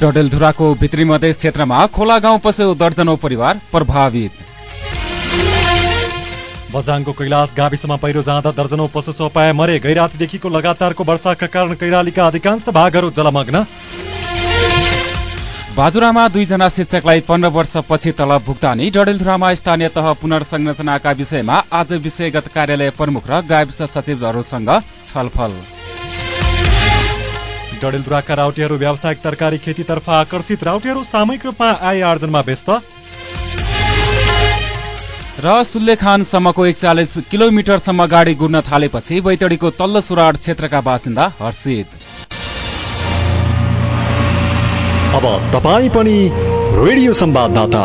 डडेलधुराको भित्री मधेस क्षेत्रमा खोला गाउँ पस्यो दर्जनौ परिवार प्रभावित। बझाङको कैलाश गाविसमा पहिरो जाँदा दर्जनौ पशु चौपाए मरे। गैरातीदेखिको लगातारको वर्षाका कारण कैलालीका अधिकांश भागहरू जलमग्न। बाजुरामा दुईजना शिक्षकलाई पन्ध्र वर्षपछि तलब भुक्तानी। डडेलधुरामा स्थानीय तह पुनर्संरचनाका विषयमा आज विषयगत कार्यालय प्रमुख र गाविस सचिवहरूसँग छलफल। डडेलधुराका राउटीहरू व्यावसायिक तरकारी खेतीतर्फ आकर्षित। राउटीहरू सामूहिक रूपमा आय आर्जनमा व्यस्त। र सुल्लेखानसम्मको एकचालिस किलोमिटरसम्म गाडी गुड्न थालेपछि बैतडीको तल्लो सुराड क्षेत्रका बासिन्दा हर्षित। अब तपाईँ पनि रेडियो संवाददाता।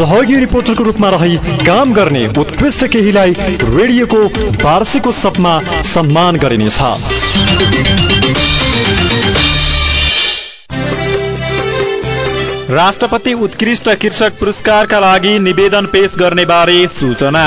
सहयोगी रिपोर्टरको रूपमा रही काम गर्ने उत्कृष्ट केहीलाई रेडियोको वार्षिक उत्सवमा सम्मान गरिनेछ। राष्ट्रपति उत्कृष्ट कृषक पुरस्कारका लागि निवेदन पेश गर्ने बारे सूचना।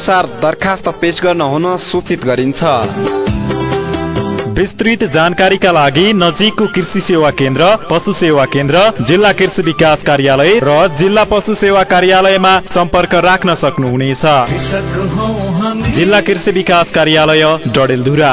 नियमानुसार दरखास्त पेश गर्न हुन सूचित गरिन्छ। विस्तृत जानकारीका लागि नजिकको कृषि सेवा केन्द्र पशु सेवा केन्द्र जिल्ला कृषि विकास कार्यालय र जिल्ला पशु सेवा कार्यालयमा सम्पर्क राख्न सक्नुहुनेछ। जिल्ला कृषि विकास कार्यालय डडेलधुरा।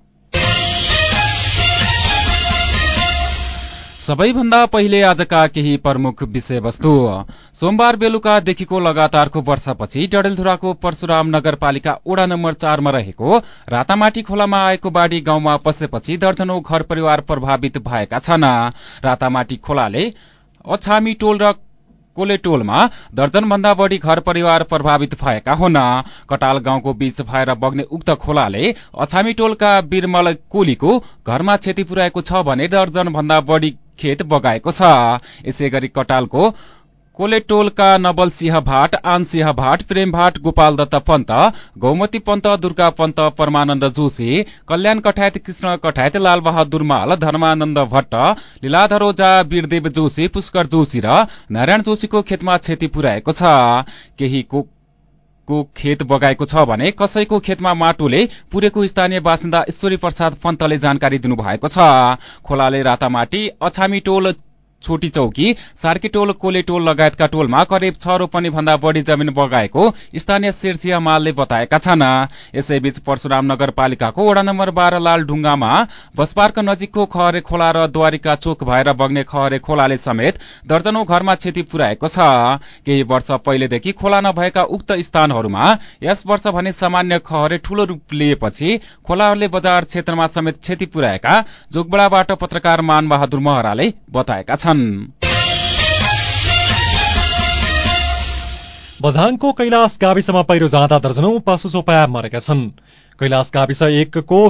सबैभन्दा पहिले आजका केही प्रमुख विषयवस्तु। सोमबार बेलुकादेखिको लगातारको वर्षापछि डडेलधुराको परशुराम नगरपालिका ओडा नम्बर चारमा रहेको रातामाटी खोलामा आएको बाढ़ी गाउँमा पसेपछि दर्जनौ घर परिवार प्रभावित भएका छन्। रातामाटी खोलाले अछामी टोल र कोलेटोलमा दर्जन भन्दा बढ़ी घर परिवार प्रभावित भएका हुन्। कटाल गाउँको बीच भएर बग्ने उक्त खोलाले अछामी टोलका बिरमल कोलीको घरमा क्षति पुर्याएको छ भने दर्जन भन्दा बढ़ी खेत बगाएको छ। यसै गरी कटालको कोलेटोलका नवल सिंह भाट आन सिंह भाट प्रेम भाट गोपाल दत्त पन्त गौमती पन्त दुर्गा पन्त परमानन्द जोशी कल्याण कठायत कृष्ण कठायत लाल बहादुर माल धर्मानन्द भट्ट लीलाधर ओझा वीरदेव जोशी पुष्कर जोशी र नारायण जोशीको खेतमा क्षति पुर्याएको छ। केही को खेत बगाएको छ भने कसैको खेतमा माटोले पुरेको स्थानीय बासिन्दा ईश्वरी प्रसाद पन्तले जानकारी दिनुभएको छ। खोलाले रातामाटी अछामी टोल छोटी चौकी सार्की टोल कोले टोल लगायतका टोलमा करिब छ रोपनी भन्दा बढ़ी जमिन बगाएको स्थानीय शेरसिया मालले बताएका छन्। यसैबीच परशुराम नगरपालिकाको वडा नम्बर बाह्र लाल ढुङ्गामा बस पार्क नजिकको खहरे खोला र द्वारिका चोक भएर बग्ने खहरे खोलाले समेत दर्जनौ घरमा क्षति पुर्याएको छ। केही वर्ष पहिलेदेखि खोला नभएका उक्त स्थानहरूमा यस वर्ष भने सामान्य खहरे ठूलो रूप लिएपछि खोलाहरूले बजार क्षेत्रमा समेत क्षति पुर्याएका जोगबडाबाट पत्रकार मान बहादुर महराले बताएका छन्। बझाङको कैलाश गाविसमा पहिरो जाँदा दर्जनौ पशु चोपाया मरेका छन्। कैलाश गाविस एकको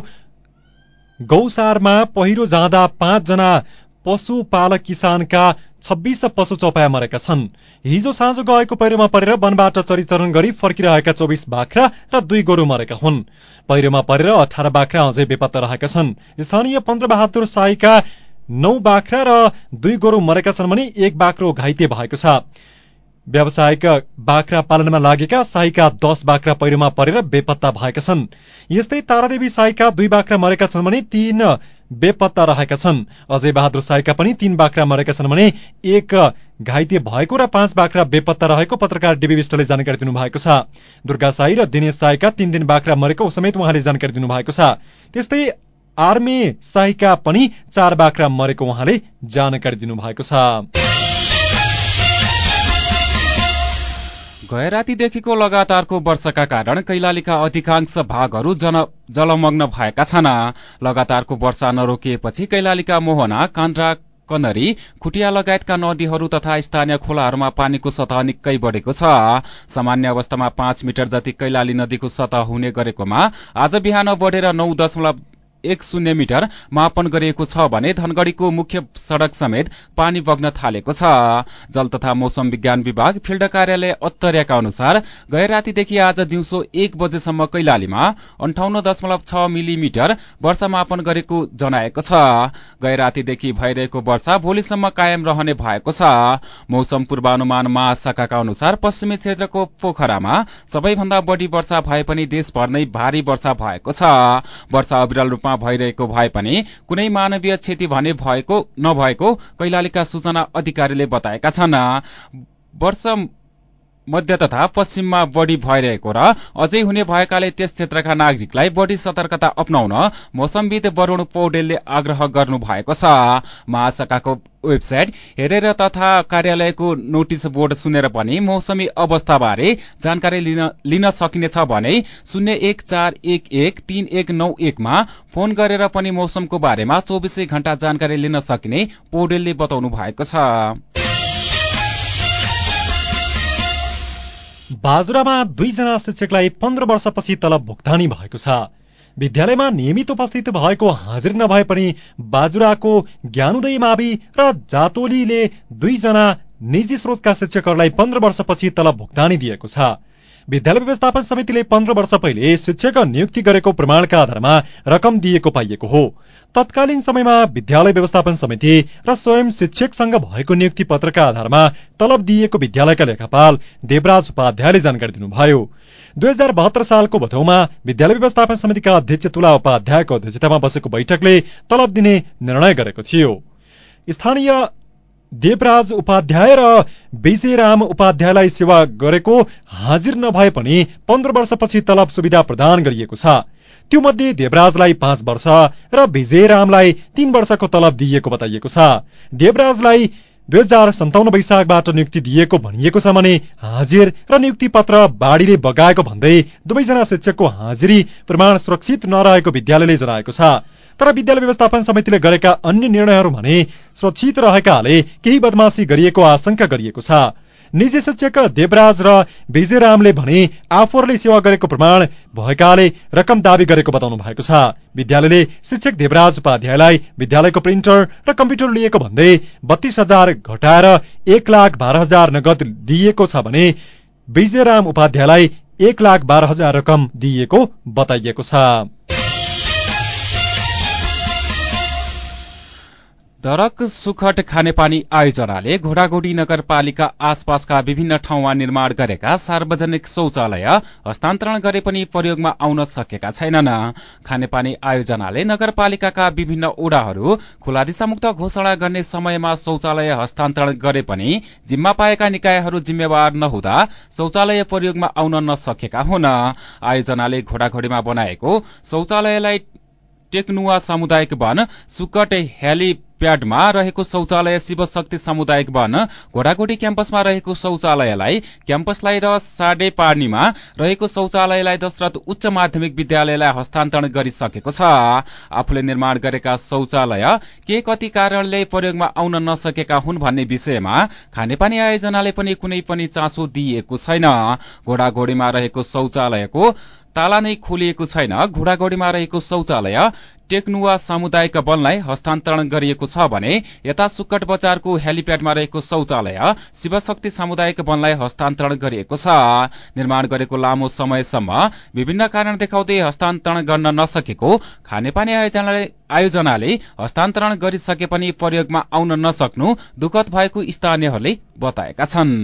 गौसारमा पहिरो जाँदा पाँचजना पशुपालक किसानका छब्बीस पशु चौपाया मरेका छन्। हिजो साँझ गएको पहिरोमा परेर वनबाट चरिचरण गरी फर्किरहेका चौबिस बाख्रा र दुई गोरु मरेका हुन्। पहिरोमा परेर अठार बाख्रा अझै बेपत्ता रहेका छन्। स्थानीय पन्ध्र बहादुर साईका नौ बाख्रा र दुई गोरु मरेका छन् भने एक बाख्रो घाइते भएको छ। व्यावसायिक बाख्रा पालनमा लागेका साईका दश बाख्रा पहिरोमा परेर बेपत्ता भएका छन्। यस्तै तारादेवी साईका दुई बाख्रा मरेका छन् भने तीन बेपत्ता रहेका छन्। अजय बहादुर साईका पनि तीन बाख्रा मरेका छन् भने एक घाइते भएको र पाँच बाख्रा बेपत्ता रहेको पत्रकार डीबी विष्टले जानकारी दिनुभएको छ। दुर्गा साई र दिनेश साईका तीन दिन बाख्रा मरेको समेत उहाँले जानकारी दिनुभएको छ। त्यस्तै आर्मी साईका पनि चार बाख्रा मरेको उहाँले जानकारी दिनुभएको छ। गैरातीदेखिको लगातारको वर्षाका कारण कैलालीका अधिकांश भागहरू जलमग्न भएका छन्। लगातारको वर्षा नरोकिएपछि कैलालीका मोहना कान्द्रा कनरी खुटिया लगायतका नदीहरू तथा स्थानीय खोलाहरूमा पानीको सतह निकै बढ़ेको छ। सामान्य अवस्थामा पाँच मिटर जति कैलाली नदीको सतह हुने गरेकोमा आज बिहान बढ़ेर नौ दशमलव एक शून्य मिटर मापन गरिएको छ भने धनगढ़ीको मुख्य सड़क समेत पानी बग्न थालेको छ। जल तथा मौसम विज्ञान विभाग फिल्ड कार्यालय अत्तरियाका अनुसार गए रातीदेखि आज दिउँसो एक बजेसम्म कैलालीमा अन्ठाउन्न दशमलव छ मिलिमिटर वर्षा मापन गरेको जनाएको छ। गए रातीदेखि भइरहेको वर्षा भोलिसम्म कायम रहने भएको छ। मौसम पूर्वानुमान महाशाखाका अनुसार पश्चिमी क्षेत्रको पोखरामा सबैभन्दा बढ़ी वर्षा भए पनि देशभर नै भारी वर्षा भएको छ। वर्षा अविरल रूपमा भइरहेको भए पनि कुनै मानवीय क्षति भने भएको नभएको कैलालीका सूचना अधिकारीले बताएका छन्। मध्य तथा पश्चिममा बढ़ी भइरहेको र अझै हुने भएकाले त्यस क्षेत्रका नागरिकलाई बढ़ी सतर्कता अप्नाउन मौसमविद वरूण पौडेलले आग्रह गर्नु भएको छ। महाशाखाको वेबसाइट हेरेर तथा कार्यालयको नोटिस बोर्ड सुनेर पनि मौसमी अवस्थाबारे जानकारी लिन सकिनेछ भने शून्य एक चार एक एक तीन एक नौ एकमा फोन गरेर पनि मौसमको बारेमा चौबिसै घण्टा जानकारी लिन सकिने पौडेलले बताउनु भएको छ। बाजुरामा दुईजना शिक्षकलाई पन्ध्र वर्षपछि तलब भुक्तानी भएको छ। विद्यालयमा नियमित उपस्थित भएको हाजिर नभए पनि बाजुराको ज्ञानोदय मावि र जातोलीले दुईजना निजी स्रोतका शिक्षकहरूलाई पन्ध्र वर्षपछि तलब भुक्तानी दिएको छ। विद्यालय व्यवस्थापन समितिले पन्ध्र वर्ष पहिले शिक्षक नियुक्ति गरेको प्रमाणका आधारमा रकम दिएको पाइएको हो। तत्कालीन समयमा विद्यालय व्यवस्थापन समिति र स्वयं शिक्षकसँग भएको नियुक्ति पत्रका आधारमा तलब दिइएको विद्यालयका लेखापाल देवराज उपाध्यायले जानकारी दिनुभयो। दुई हजार बहत्तर सालको भदौमा विद्यालय व्यवस्थापन समितिका अध्यक्ष तुला उपाध्यायको अध्यक्षतामा बसेको बैठकले तलब दिने निर्णय गरेको थियो। स्थानीय देवराज उपाध्याय र विजयराम उपाध्यायलाई सेवा गरेको हाजिर नभए पनि पन्ध्र वर्षपछि तलब सुविधा प्रदान गरिएको छ। त्यो मध्ये देवराजलाई पाँच वर्ष र विजयरामलाई तीन वर्षको तलब दिइएको बताइएको छ। देवराजलाई दुई हजार सन्ताउन्न वैशाखबाट नियुक्ति दिएको भनिएको छ भने हाजिर र नियुक्ति पत्र बाढ़ीले बगाएको भन्दै दुवैजना शिक्षकको हाजिरी प्रमाण सुरक्षित नरहेको विद्यालयले जनाएको छ। तर विद्यालय व्यवस्थापन समितिले गरेका अन्य निर्णयहरू भने सुरक्षित रहेकाले केही बदमाशी गरिएको आशंका गरिएको छ। निजी शिक्षक देवराज र विजयरामले भने आफूहरूले सेवा गरेको प्रमाण भएकाले रकम दावी गरेको बताउनु भएको छ। विद्यालयले शिक्षक देवराज उपाध्यायलाई विद्यालयको प्रिन्टर र कम्प्युटर लिएको भन्दै बत्तीस हजार घटाएर एक लाख बाह्र हजार नगद दिइएको छ भने विजयराम उपाध्यायलाई एक लाख बाह्र हजार रकम दिइएको बताइएको छ। दरक सुखट खानेपानी आयोजनाले घोडाघोडी नगरपालिका आसपासका विभिन्न ठाउँमा निर्माण गरेका सार्वजनिक शौचालय हस्तान्तरण गरे पनि प्रयोगमा आउन सकेका छैनन्। खानेपानी आयोजनाले नगरपालिकाका विभिन्न ओडाहरू खुला दिशामुक्त घोषणा गर्ने समयमा शौचालय हस्तान्तरण गरे पनि जिम्मा पाएका निकायहरू जिम्मेवार नहुँदा शौचालय प्रयोगमा आउन नसकेका हुन्। आयोजनाले घोडाघोडीमा बनाएको शौचालयलाई टेक्नुवा सामुदायिक वन सुकट प्याडमा रहेको शौचालय शिवशक्ति सामुदायिक वन घोडाघोडी क्याम्पसमा रहेको शौचालयलाई क्याम्पसलाई र साडे पार्नीमा रहेको शौचालयलाई दशरथ उच्च माध्यमिक विद्यालयलाई हस्तान्तरण गरिसकेको छ। आफूले निर्माण गरेका शौचालय के कति कारणले प्रयोगमा आउन नसकेका हुन् भन्ने विषयमा खानेपानी आयोजनाले पनि कुनै पनि चासो दिइएको छैन। घोडाघोडीमा रहेको शौचालयको ताला नै खोलिएको छैन घोडाघोडीमा रहेको शौचालय टेक्नुवा सामुदायिक वनलाई हस्तान्तरण गरिएको छ भने यता सुक्कट बजारको हेलिप्याडमा रहेको शौचालय शिवशक्ति सामुदायिक वनलाई हस्तान्तरण गरिएको छ। निर्माण गरेको लामो समयसम्म विभिन्न कारण देखाउँदै हस्तान्तरण गर्न नसकेको खानेपानी आयोजनाले हस्तान्तरण गरिसके पनि प्रयोगमा आउन नसक्नु दुखद भएको स्थानीयहरूले बताएका छन्।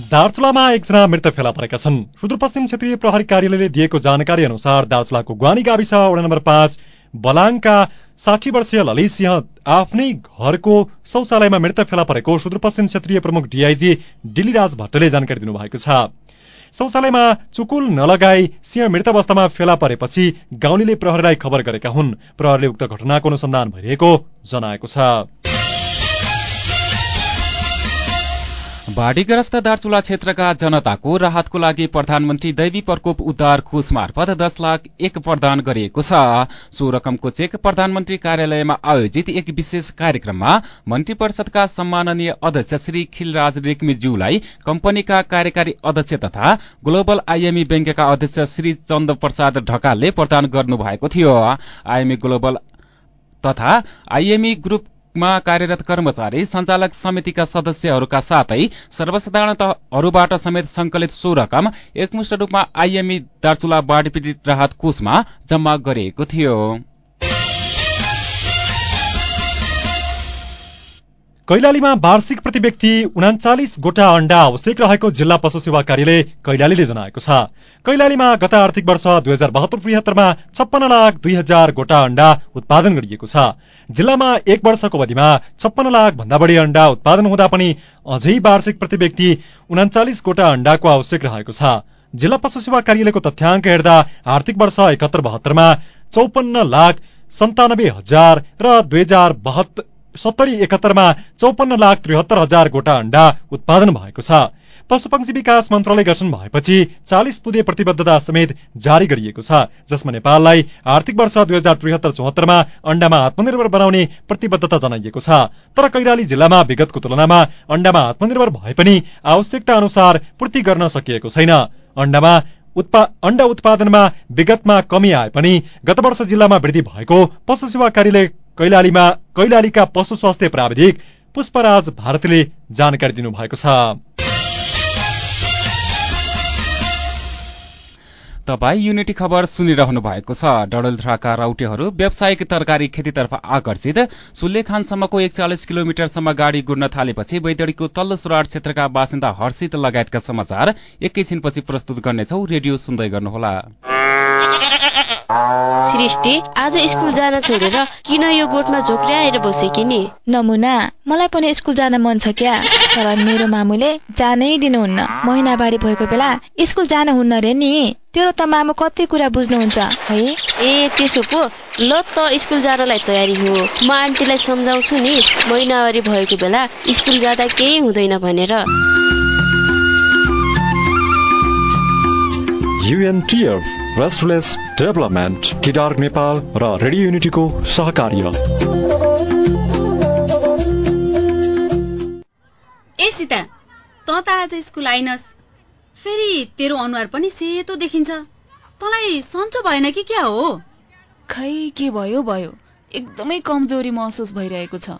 दार्चुलामा एकजना मृत फेला परेका छन्। सुदूरपश्चिम क्षेत्रीय प्रहरी कार्यालयले दिएको जानकारी अनुसार दार्चुलाको ग्वानी गाविस वडा नम्बर पाँच बलाङका साठी वर्षीय ललित सिंह आफ्नै घरको शौचालयमा मृत फेला परेको सुदूरपश्चिम क्षेत्रीय प्रमुख डीआईजी डिलीराज भट्टले जानकारी दिनुभएको छ। शौचालयमा चुकुल नलगाई सिंह मृत अवस्थामा फेला परेपछि गाउँले प्रहरीलाई खबर गरेका हुन्। प्रहरीले उक्त घटनाको अनुसन्धान भइरहेको जनाएको छ। बाढ़ीग्रस्त दार्चुला क्षेत्रका जनताको राहतको लागि प्रधानमन्त्री दैवी प्रकोप उद्धार कोष मार्फत दस लाख एक प्रदान गरिएको छ। सो रकमको चेक प्रधानमन्त्री कार्यालयमा आयोजित एक विशेष कार्यक्रममा मन्त्री परिषदका सम्माननीय अध्यक्ष श्री खिलराज रेग्मीज्यूलाई कम्पनीका कार्यकारी अध्यक्ष तथा ग्लोबल आइएमई ब्याङ्कका अध्यक्ष श्री चन्द प्रसाद ढकालले प्रदान गर्नुभएको थियो। आइएमई ग्लोबल तथा आइएमई ग्रुप मा कार्यरत कर्मचारी संचालक समितिका सदस्यहरूका साथै सर्वसाधारणहरूबाट समेत संकलित सो रकम एकमुष्ट रूपमा आइएमई दार्चुला बाढ़ी पीड़ित राहत कोषमा जम्मा गरिएको थियो। कैलालीमा वार्षिक प्रति व्यक्ति उनाचालिस गोटा अण्डा आवश्यक रहेको जिल्ला पशु सेवा कार्यालय कैलालीले जनाएको छ। कैलालीमा गत आर्थिक वर्ष दुई हजार बहत्तर त्रिहत्तरमा छप्पन्न लाख दुई हजार गोटा अण्डा उत्पादन गरिएको छ। जिल्लामा एक वर्षको अवधिमा छप्पन्न लाख भन्दा बढी अण्डा उत्पादन हुँदा पनि अझै वार्षिक प्रति व्यक्ति उनाचालिस गोटा अण्डाको आवश्यक रहेको छ। जिल्ला पशु सेवा कार्यालयको तथ्याङ्क हेर्दा आर्थिक वर्ष एकहत्तर बहत्तरमा चौपन्न लाख सन्तानब्बे हजार र दुई हजार सत्तरी एकहत्तरमा चौपन्न लाख त्रिहत्तर हजार गोटा अण्डा उत्पादन भएको छ। पशुपक्षी विकास मन्त्रालय गठन भएपछि चालिस पुदे प्रतिबद्धता समेत जारी गरिएको छ जसमा नेपाललाई आर्थिक वर्ष दुई हजार त्रिहत्तर चौहत्तरमा अण्डामा आत्मनिर्भर बनाउने प्रतिबद्धता जनाइएको छ। तर कैलाली जिल्लामा विगतको तुलनामा अण्डामा आत्मनिर्भर भए पनि आवश्यकता अनुसार पूर्ति गर्न सकिएको छैन। अण्डामा अण्डा उत्पादनमा विगतमा कमी आए पनि गत वर्ष जिल्लामा वृद्धि भएको पशु सेवा कार्यालय कैलालीमा कैलालीका पशु स्वास्थ्य प्राविधिक पुष्पराज भारतीले जानकारी दिनुभएको छ। तपाई युनिटी खबर सुनिरहनु भएको छ। डडेलधुराका राउटेहरू व्यावसायिक तरकारी खेतीतर्फ आकर्षित। सुल्लेखानसम्मको एकचालिस किलोमिटरसम्म गाड़ी गुड्न थालेपछि बैतडीको तल्लो सुराड क्षेत्रका बासिन्दा हर्षित लगायतका समाचार एकैछिनपछि प्रस्तुत गर्नेछौ। रेडियो सुन्दै गर्नुहोला। सृष्टि आज स्कुल जान छोडेर किन यो गोठमा झोक्ल्याएर बसेकी नि? नमुना मलाई पनि स्कुल जान मन छ क्या। तर मेरो मामुले जानै दिनुहुन्न। महिनाबारी भएको बेला स्कुल जान हुन्न रे नि। तेरो त मामु कति कुरा बुझ्नुहुन्छ है? ए त्यसो पो ल त स्कुल जानलाई तयारी हो। म आन्टीलाई सम्झाउँछु नि। महिनावारी भएको बेला स्कुल जाँदा केही हुँदैन भनेर। युएनटिएफ रेस्टलेस डेभलपमेन्ट किडार नेपाल र रेडियो युनिटीको सहकार्य। ए सीता त त आज स्कुल आइनस्। फेरि तेरो अनुहार पनि सेतो देखिन्छ। तँलाई सन्चो भएन कि क्या हो? खै के भयो भयो। एकदमै कमजोरी महसुस भइरहेको छ।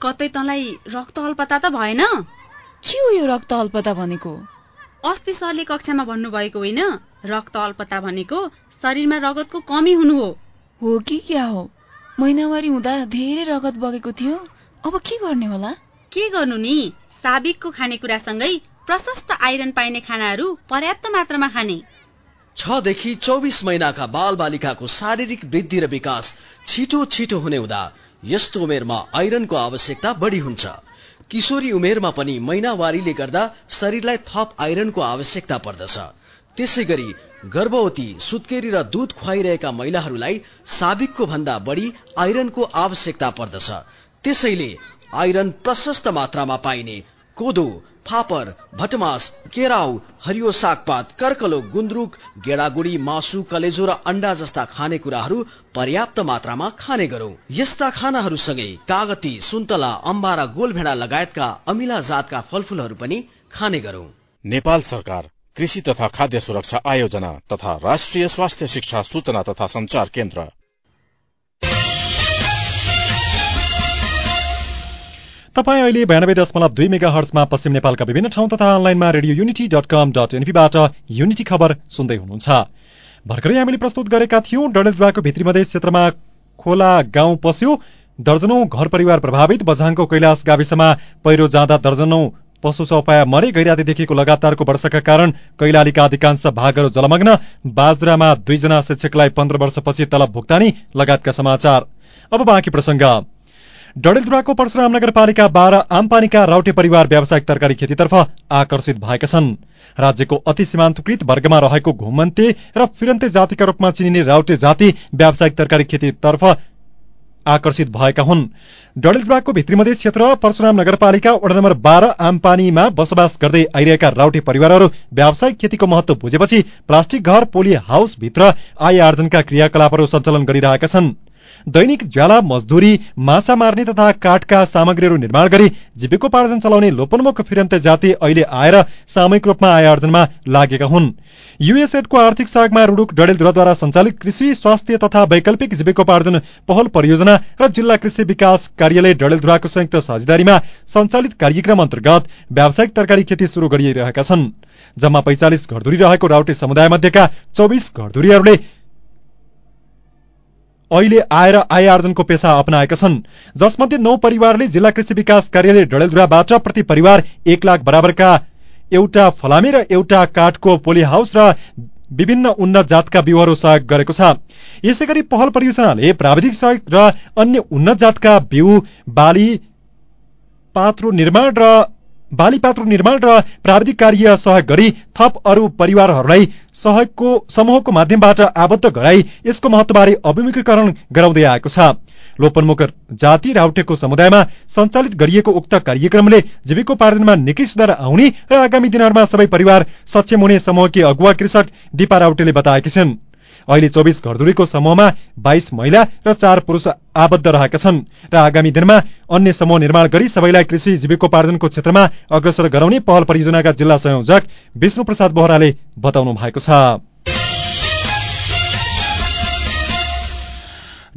कतै तँलाई रक्त अल्पता त भएन? के हो यो रक्त अल्पता भनेको? अस्ति सरले कक्षामा भन्नुभएको होइन रक्त अल्पता भनेको शरीरमा रगतको कमी हुनु हो। हो कि क्या हो? महिनावारी हुँदा धेरै रगत बगेको थियो। अब के गर्ने होला? के गर्नु नि? साबिकको खानेकुरासँगै प्रशस्त आइरन पाइने खानाहरू पर्याप्त मात्रामा खाने। छदेखि चौबिस महिनाका बाल बालिकाको शारीरिक वृद्धि र विकास छिटो छिटो हुने हुँदा यस्तो उमेरमा आइरनको आवश्यकता बढी हुन्छ। किशोरी उमेरमा पनि महिनावारीले गर्दा शरीरलाई थप आइरनको आवश्यकता पर्दछ। त्यसै गरी गर्भवती सुत्केरी र दुध खुवाइरहेका महिलाहरूलाई साबिकको भन्दा बढी आइरनको आवश्यकता पर्दछ। त्यसैले आइरन प्रशस्त मात्रामा पाइने कोदो फापर भटमास केराउ हरियो सागपात कर्कलो गुन्द्रुक गेडागुडी मासु कलेजो र अण्डा जस्ता खानेकुराहरू पर्याप्त मात्रामा खाने गरौं। यस्ता खानाहरूसँगै कागती सुन्तला अम्बा र गोलभेडा लगायतका अमिला जातका फलफूलहरू पनि खाने गरौं। नेपाल सरकार कृषि तथा खाद्य सुरक्षा आयोजना तथा राष्ट्रिय स्वास्थ्य शिक्षा सूचना तथा संचार केन्द्र। तपाईँ अहिले बयानब्बे दशमलव दुई मेगा हर्समा पश्चिम नेपालका विभिन्न ठाउँ तथा अनलाइनमा radio unity dot com dot एनपीबाट unity खबर सुन्दै हुनुहुन्छ। भर्खरै हामीले प्रस्तुत गरेका थियौं डडेलधुवाको भित्री मधेस क्षेत्रमा खोला गाउँ पस्यो। दर्जनौ घर परिवार प्रभावित। बझाङको कैलाश गाविसमा पहिरो जाँदा दर्जनौ पशु चौपाया मरे। गैरातीदेखिको लगातारको वर्षाका कारण कैलालीका अधिकांश भागहरू जलमग्न। बाजुरामा दुईजना शिक्षकलाई पन्ध्र वर्षपछि तलब भुक्तानी। लगायतका समाचार। अब बाँकी प्रसंग। डडेलधुराको परशुराम नगरपालिका बाह्र आमपानीका राउटे परिवार व्यावसायिक तरकारी खेतीतर्फ आकर्षित भएका छन्। राज्यको अति सीमान्तकृत वर्गमा रहेको घुमन्ते र फिरन्ते जातिका रूपमा चिनिने राउटे जाति व्यावसायिक तरकारी खेतीतर्फ आकर्षित भएका हुन्। डडेलधुराको भित्री क्षेत्र परशुराम नगरपालिका वडा नम्बर बाह्र आमपानीमा बसोबास गर्दै आइरहेका राउटे परिवारहरू व्यावसायिक खेतीको महत्व बुझेपछि प्लास्टिक घर पोली हाउसभित्र आय आर्जनका क्रियाकलापहरू सञ्चालन गरिरहेका छन्। दैनिक ज्वाला मजदुरी माछा मार्ने तथा काठका सामग्रीहरू निर्माण गरी जीविकोपार्जन चलाउने लोपन्मुख फिरन्ते जाति अहिले आएर सामूहिक रूपमा आय आर्जनमा लागेका हुन्। युएसएडको आर्थिक सहयोगमा रुडुक डडेलधुराद्वारा सञ्चालित कृषि स्वास्थ्य तथा वैकल्पिक जीविकोपार्जन पहल परियोजना र जिल्ला कृषि विकास कार्यालय डडेलधुराको संयुक्त साझेदारीमा सञ्चालित कार्यक्रम अन्तर्गत व्यावसायिक तरकारी खेती शुरू गरिरहेका छन्। जम्मा पैंचालिस घरधुरी रहेको राउटे समुदाय मध्येका चौबिस घरधुरीहरूले अहिले आएर आय आर्जनको पेसा अपनाएका छन्। जसमध्ये नौ परिवारले जिल्ला कृषि विकास कार्यालय डडेलधुराबाट प्रति परिवार एक लाख बराबरका एउटा फलामे र एउटा काठको पोली हाउस र विभिन्न उन्नत जातका बिउहरू सहयोग गरेको छ। यसै गरी पहल परियोजनाले प्राविधिक सहयोग र अन्य उन्नत जातका बिउ बाली पात्रो निर्माण र बालीपात्रो निर्माण र प्राविधिक कार्य सहयोग गरी थप अरू परिवारहरूलाई सहयोगको समूहको माध्यमबाट आबद्ध गराई यसको महत्वबारे अभिमुखीकरण गराउँदै आएको छ। लोपन्मुख जाति राउटेको समुदायमा सञ्चालित गरिएको उक्त कार्यक्रमले जीविकोपार्जनमा निकै सुधार आउने र आगामी दिनहरूमा सबै परिवार सक्षम हुने समूहकी अगुवा कृषक दिपा राउटेले बताएकी छिन्। अहिले चौबिस घरधुरीको समूहमा बाइस महिला र चार पुरूष आबद्ध रहेका छन् र आगामी दिनमा अन्य समूह निर्माण गरी सबैलाई कृषि जीविकोपार्जनको क्षेत्रमा अग्रसर गराउने पहल परियोजनाका जिल्ला संयोजक विष्णु प्रसाद बोहराले बताउनु भएको छ।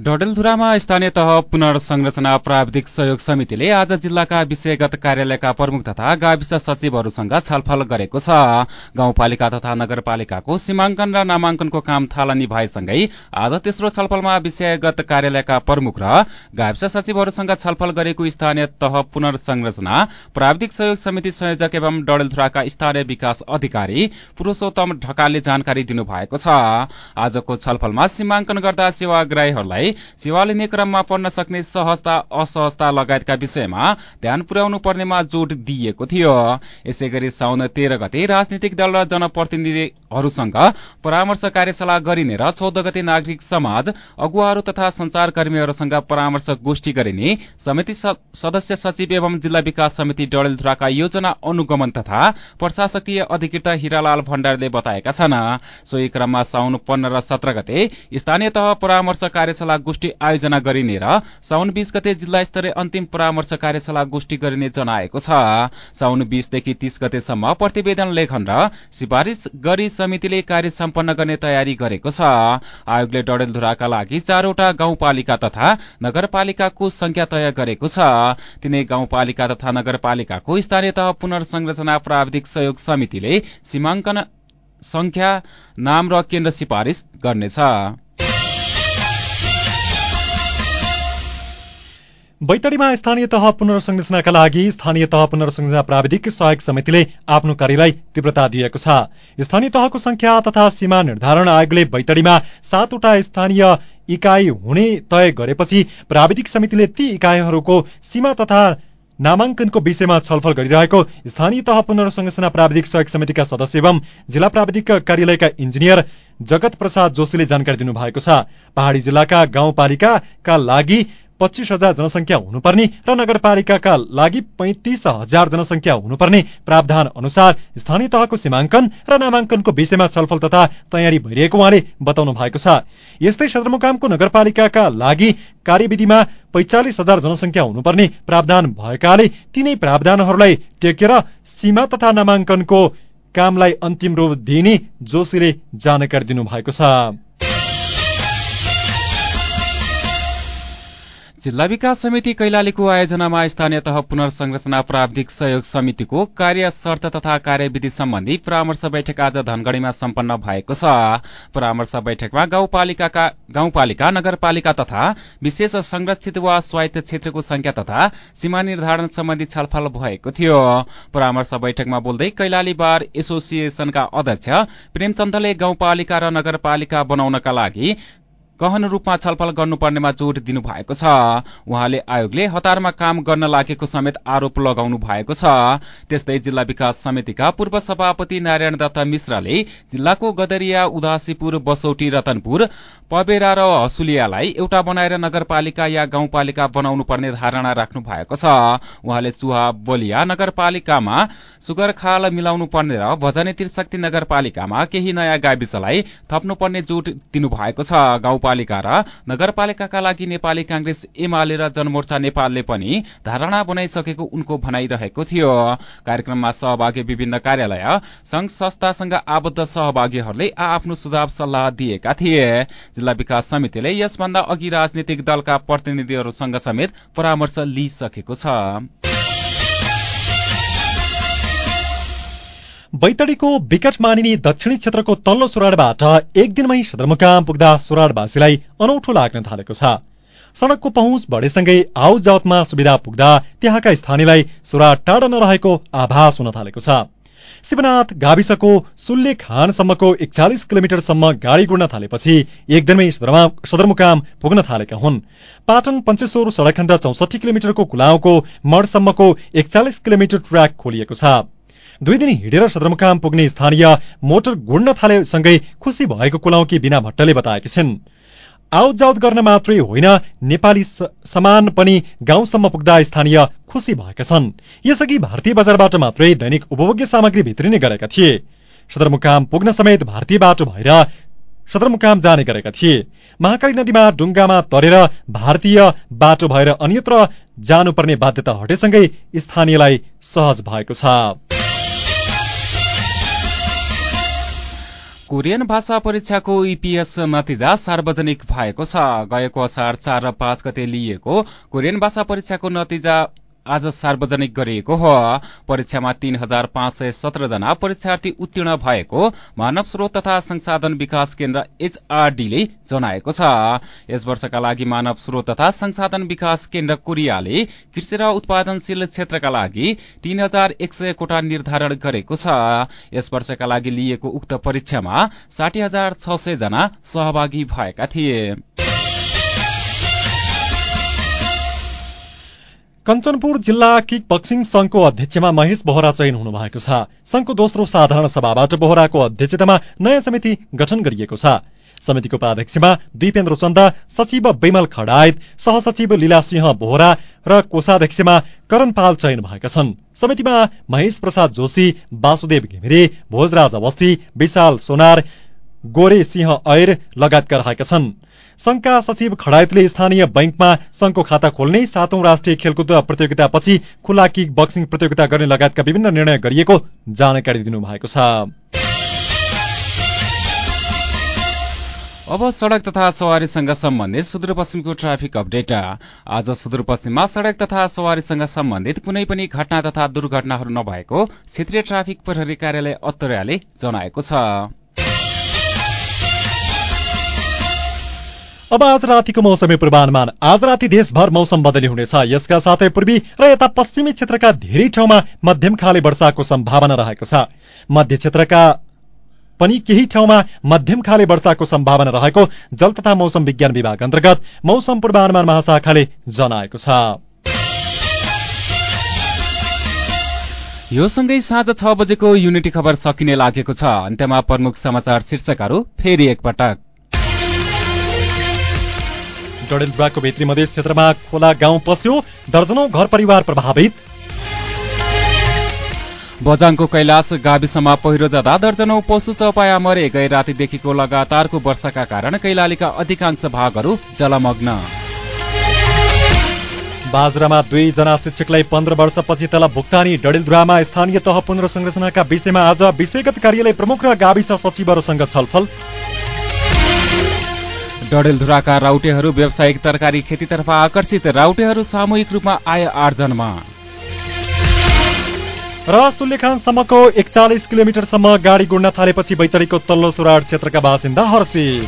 डडेलधुरामा स्थानीय तह पुनर्संरचना प्राविधिक सहयोग समितिले आज जिल्लाका विषयगत कार्यालयका प्रमुख तथा गाविस सचिवहरूसँग छलफल गरेको छ। गाउँपालिका तथा नगरपालिकाको सीमाङ्कन र नामाङ्कनको काम थालनी भएसँगै आज तेस्रो छलफलमा विषयगत कार्यालयका प्रमुख र गाविस सचिवहरूसँग छलफल गरेको स्थानीय तह पुनर्संरचना प्राविधिक सहयोग समिति संयोजक एवं डडेलधुराका स्थानीय विकास अधिकारी पुरूषोत्तम ढकालले जानकारी दिनुभएको छ। आजको छलफलमा सीमाङ्कन गर्दा सेवाग्राहीहरूलाई सेवा लिने क्रममा पर्न सक्ने सहजता असहजता लगायतका विषयमा ध्यान पुर्याउनु पर्नेमा जोड़ दिइएको थियो। यसै गरी साउन तेह्र गते राजनीतिक दल र जनप्रतिनिधिहरूसँग परामर्श कार्यशाला गरिने र चौध गते नागरिक समाज अगुवाहरू तथा संचारकर्मीहरूसँग परामर्श गोष्ठी गरिने समिति सदस्य सचिव एवं जिल्ला विकास समिति डडेलधुराका योजना अनुगमन तथा प्रशासकीय अधिकृत हिरालाल भण्डारीले बताएका छन्। सोही क्रममा साउन पन्ध्र र सत्र गते स्थानीय तह परामर्श कार्यशाला गोष्ठी आयोजना गरिने र साउन बीस गते जिल्ला स्तरीय अन्तिम परामर्श कार्यशाला गोष्ठी गरिने जनाएको छ। साउन बीसदेखि तीस गतेसम्म प्रतिवेदन लेखन र सिफारिश गरी समितिले कार्य सम्पन्न गर्ने तयारी गरेको छ। आयोगले डडेलधुराका लागि चारवटा गाउँपालिका तथा नगरपालिकाको संख्या तय गरेको छ। तिनै गाउँपालिका तथा नगरपालिकाको स्थानीय तह पुनर्संरचना प्राविधिक सहयोग समितिले सीमाङ्कन संख्या नाम र केन्द्र सिफारिश गर्नेछ। बैतडीमा स्थानीय तह पुनर्संरचनाका लागि स्थानीय तह पुनर्संरचना प्राविधिक सहायक समितिले आफ्नो कार्यलाई तीव्रता दिएको छ। स्थानीय तहको संख्या तथा सीमा निर्धारण आयोगले बैतडीमा सातवटा स्थानीय इकाई हुने तय गरेपछि प्राविधिक समितिले ती इकाइहरूको सीमा तथा नामाङ्कनको विषयमा छलफल गरिरहेको स्थानीय तह पुनर्संरचना प्राविधिक सहयोग समितिका सदस्य एवं जिल्ला प्राविधिक कार्यालयका इन्जिनियर जगत प्रसाद जोशीले जानकारी दिनुभएको छ। पहाड़ी जिल्लाका गाउँपालिकाका लागि पच्चिस हजार जनसङ्ख्या हुनुपर्ने र नगरपालिकाका लागि पैंतिस हजार जनसङ्ख्या हुनुपर्ने प्रावधान अनुसार स्थानीय तहको सीमाङ्कन र नामाङ्कनको विषयमा छलफल तथा तयारी भइरहेको उहाँले बताउनु भएको छ। यस्तै सदरमुकामको नगरपालिकाका लागि कार्यविधिमा पैंचालिस हजार जनसङ्ख्या हुनुपर्ने प्रावधान भएकाले तिनै प्रावधानहरूलाई टेकेर सीमा तथा नामाङ्कनको कामलाई अन्तिम रूप दिइने जोशीले जानकारी दिनुभएको छ। जिल्ला विकास समिति कैलालीको आयोजनामा स्थानीय तह पुनर्संरचना प्राविधिक सहयोग समितिको कार्य शर्त तथा कार्यविधि सम्बन्धी परामर्श बैठक आज धनगढ़ीमा सम्पन्न भएको छ। परामर्श बैठकमा गाउँपालिका नगरपालिका तथा विशेष संरक्षित वा स्वायत्त क्षेत्रको संख्या तथा सीमा निर्धारण सम्बन्धी छलफल भएको थियो। परामर्श बैठकमा बोल्दै कैलाली बार एसोसिएशनका अध्यक्ष प्रेमचन्दले गाउँपालिका र नगरपालिका बनाउनका लागि गहन रूपमा छलफल गर्नुपर्नेमा जोड़ दिनु भएको छ। उहाँले आयोगले हतारमा काम गर्न लागेको समेत आरोप लगाउनु भएको छ। त्यस्तै जिल्ला विकास समितिका पूर्व सभापति नारायण दत्त मिश्रले जिल्लाको गदरिया उदासीपुर बसौटी रतनपुर पबेरा र हसुलियालाई एउटा बनाएर नगरपालिका या गाउँपालिका बनाउनु पर्ने धारणा राख्नु भएको छ। उहाँले चुहा बलिया नगरपालिकामा सुगरखाल मिलाउनु पर्ने र भजनी त्रिशक्ति नगरपालिकामा केही नयाँ गाविसलाई थप्नुपर्ने जोड़ दिनु भएको छ। गाउँपालिका र नगरपालिकाका लागि नेपाली कांग्रेस एमाले र जनमोर्चा नेपालले पनि धारणा बनाइसकेको उनको भनाइरहेको थियो। कार्यक्रममा सहभागी विभिन्न कार्यालय संघ संस्थासँग आबद्ध सहभागीहरूले आ आफ्नो सुझाव सल्लाह दिएका थिए। जिल्ला विकास समितिले यसभन्दा अघि राजनीतिक दलका प्रतिनिधिहरूसँग समेत परामर्श लिइसकेको छ। बैतडीको विकट मानिने दक्षिणी क्षेत्रको तल्लो सुराडबाट एक दिनमै सदरमुकाम पुग्दा सुराडवासीलाई अनौठो लाग्न थालेको छ। सड़कको पहुँच बढेसँगै आउ सुविधा पुग्दा त्यहाँका स्थानीयलाई सुराड टाढा नरहेको आभास हुन थालेको छ। शिवनाथ गाविसको सुल्ले खानसम्मको एकचालिस किलोमिटरसम्म गाडी गुड्न थालेपछि एक दिनमै सदरमुकाम पुग्न थालेका हुन्। पाटन पञ्चेश्वर सड़क खण्ड चौसठी किलोमिटरको कुलाउको मडसम्मको एकचालिस किलोमिटर ट्र्याक खोलिएको छ। दुई दिन हिँडेर सदरमुकाम पुग्ने स्थानीय मोटर गुड्न थालेसँगै खुसी भएको कुलाउकी बिना भट्टले बताएकी छिन्। आवत जावत गर्न मात्रै होइन नेपाली समान पनि गाउँसम्म पुग्दा स्थानीय खुसी भएका छन्। यसअघि भारतीय बजारबाट मात्रै दैनिक उपभोग्य सामग्री भित्रिने गरेका थिए। सदरमुकाम पुग्न समेत भारतीय बाटो भएर सदरमुकाम जाने गरेका थिए। महाकाली नदीमा डुङ्गामा तरेर भारतीय बाटो भएर अन्यत्र जानुपर्ने बाध्यता हटेसँगै स्थानीयलाई सहज भएको छ। कोरियन भाषा परीक्षाको इपीएस नतिजा सार्वजनिक भएको छ। गएको असार चार र पाँच गते लिइएको कोरियन भाषा परीक्षाको नतिजा आज सार्वजनिक गरिएको हो। परीक्षामा तीन हजार पाँच सय सत्र जना परीक्षार्थी उत्तीर्ण भएको मानव स्रोत तथा संसाधन विकास केन्द्र एचआरडीले जनाएको छ। यस वर्षका लागि मानव स्रोत तथा संसाधन विकास केन्द्र कोरियाले कृषि र उत्पादनशील क्षेत्रका लागि तीन हजार एक सय कोटा निर्धारण गरेको छ। यस वर्षका लागि लिइएको उक्त परीक्षामा साठी हजार छ सय जना सहभागी भएका थिए। कञ्चनपुर जिल्ला किक बक्सिङ संघको अध्यक्षमा महेश बोहरा चयन हुनु भएको छ। संघको दोस्रो साधारण सभाबाट बोहराको अध्यक्षतामा नयाँ समिति गठन गरिएको छ। समितिको उपाध्यक्षमा दिपेन्द्र चन्द सचिव विमल खडायत सहसचिव लीला सिंह बोहरा र कोषाध्यक्षमा करण पाल चयन भएका छन्। समितिमा महेश प्रसाद जोशी वासुदेव घिमिरे भोजराज अवस्थी विशाल सोनार गोरे सिंह ऐर लगायतका रहेका छन्। संघका सचिव खडायतले स्थानीय बैंकमा संघको खाता खोल्ने सातौं राष्ट्रिय खेलकुद प्रतियोगितापछि खुल्ला किक बक्सिङ प्रतियोगिता गर्ने लगायतका विभिन्न निर्णय गरिएको जानकारी दिनुभएको छ। अब सड़क तथा सवारीसँग सम्बन्धित सुदूरपश्चिमको ट्राफिक अपडेट। आज सुदूरपश्चिममा सड़क तथा सवारीसँग सम्बन्धित कुनै पनि घटना तथा दुर्घटनाहरू नभएको क्षेत्रीय ट्राफिक प्रहरी कार्यालय अत्तरियाले जनाएको छ। अब आज रातिको मौसमी पूर्वानुमान। आज राति देशभर मौसम बदली हुनेछ। यसका साथै पूर्वी र यता पश्चिमी क्षेत्रका धेरै ठाउँमा मध्यम खाले वर्षाको सम्भावना रहेको छ। मध्य क्षेत्रका पनि केही ठाउँमा मध्यम खाले वर्षाको सम्भावना रहेको जल तथा मौसम विज्ञान विभाग अन्तर्गत मौसम पूर्वानुमान महाशाखाले जनाएको छ। यो सँगै साँझ छ बजेको युनिटी खबर सकिने लागेको छ। अन्त्यमा प्रमुख समाचार शीर्षकहरू फेरि एकपटक। डडेलधुराको भित्री मधेस क्षेत्रमा खोला गाउँ पस्यो। दर्जनौ घर परिवार प्रभावित। बजाङको कैलाश गाविसमा पहिरो जाँदा दर्जनौ पशु चौपाया मरे। गए रातिदेखिको लगातारको वर्षाका कारण कैलालीका अधिकांश भागहरू जलमग्न। बाजुरामा दुईजना शिक्षकलाई पन्ध्र वर्षपछि तल भुक्तानी। डडेलधुरामा स्थानीय तह पुनर्संरचनाका विषयमा आज विषयगत कार्यालय प्रमुख र गाविस सचिवहरूसँग छलफल। डडेलधुराका राउटेहरू व्यावसायिक तरकारी खेतीतर्फ आकर्षित। राउटेहरू सामूहिक रूपमा आय आर्जनमा। र सुल्लेखानसम्मको एकचालिस किलोमिटरसम्म गाडी गुड्न थालेपछि बैतडीको तल्लो सुराड क्षेत्रका बासिन्दा हर्षित।